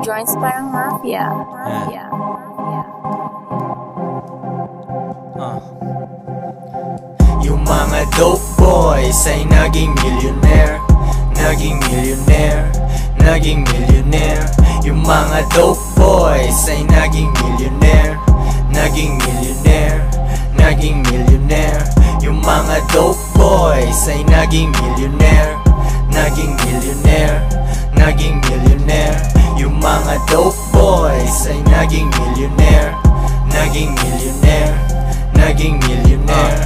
joints parang mafia. Mafia. Mafia. Uh. Yung mga dope boys ay naging millionaire Naging millionaire Naging millionaire Yung mga dope boys ay naging millionaire Naging millionaire Naging millionaire Yung mga dope boys ay naging millionaire Naging millionaire Naging millionaire. Yung mga dope boys ay naging millionaire. Naging millionaire. Naging millionaire.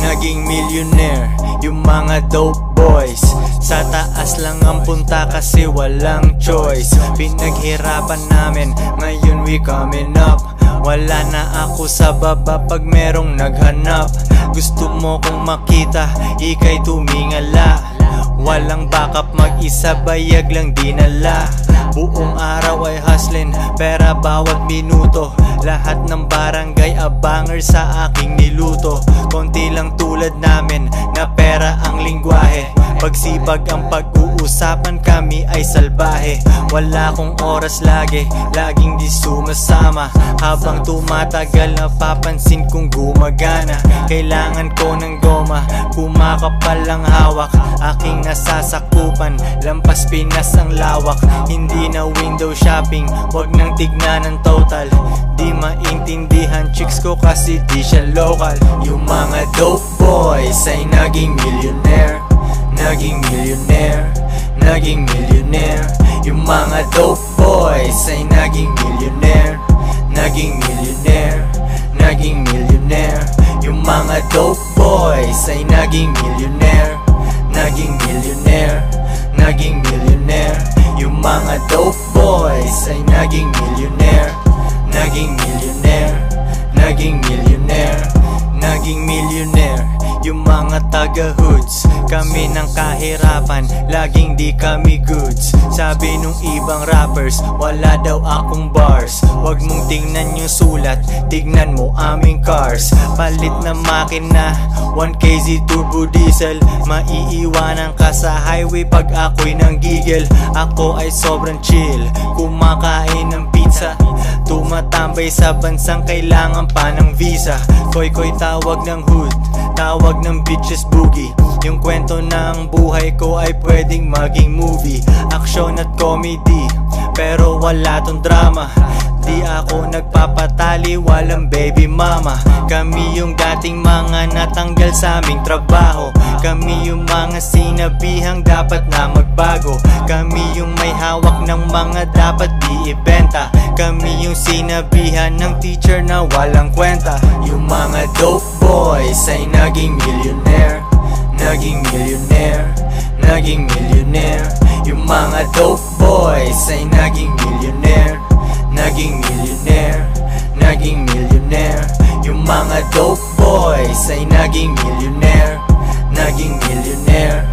Naging millionaire. Yung mga dope boys Sa taas lang ang punta kasi walang choice. Pinaghirapan namin Ngayon we coming up. Wala na ako sa baba pag merong naghanap. Gusto mo kong makita, ikay tumingala Walang backup mag-isa, bayag lang dinala. Buong araw ay hustling, pera bawat minuto. Lahat ng barangay abanger sa aking niluto. Konti lang tulad namin, na pera ang lingwahe. Pagsipag ang pag-uusapan kami ay salbahe. Wala kong oras lagi, laging di sumasama. Habang tumatagal napapansin kong gumagana. Kailangan ko ng goma, kumakapal ang hawak. Aking nasasakupan, lampas Pinas ang lawak. Hindi na window shopping, wag nang tignan ng total. Di maintindihan chicks ko kasi di siya local. Yung mga dope boys ay naging millionaire Naging millionaire, naging millionaire. Yung mga dope boys ay naging millionaire. Naging millionaire, naging millionaire. Yung mga dope boys ay naging millionaire. Naging millionaire, naging millionaire. Yung mga dope boys ay naging millionaire. Naging millionaire, naging millionaire Naging millionaire. Yung mga taga-hoods Kami ng kahirapan, laging di kami goods. Sabi nung ibang rappers, wala daw akong bars. Huwag mong tingnan yung sulat, tignan mo aming cars. Palit na makina, 1kz turbo diesel. Maiiwanan ka sa highway pag ako'y nang gigil Ako ay sobrang chill, kumakain ng pizza Tumatambay sa bansang kailangan pa ng visa. Koy-koy tawag ng hood Tawag ng bitches boogie. Yung kwento ng buhay ko ay pwedeng maging movie. Action at comedy Pero wala tong drama Di ako nagpapatali, walang baby mama. Kami yung dating mga natanggal sa aming trabaho. Kami yung mga sinabihang dapat na magbago. Kami yung may hawak ng mga dapat di ibenta. Kami yung sinabihan ng teacher na walang kwenta. Yung mga dope boys ay naging millionaire Naging millionaire, naging millionaire. Yung mga dope boys ay naging millionaire Naging millionaire, naging millionaire. Yung mga dope boys ay naging millionaire Naging millionaire,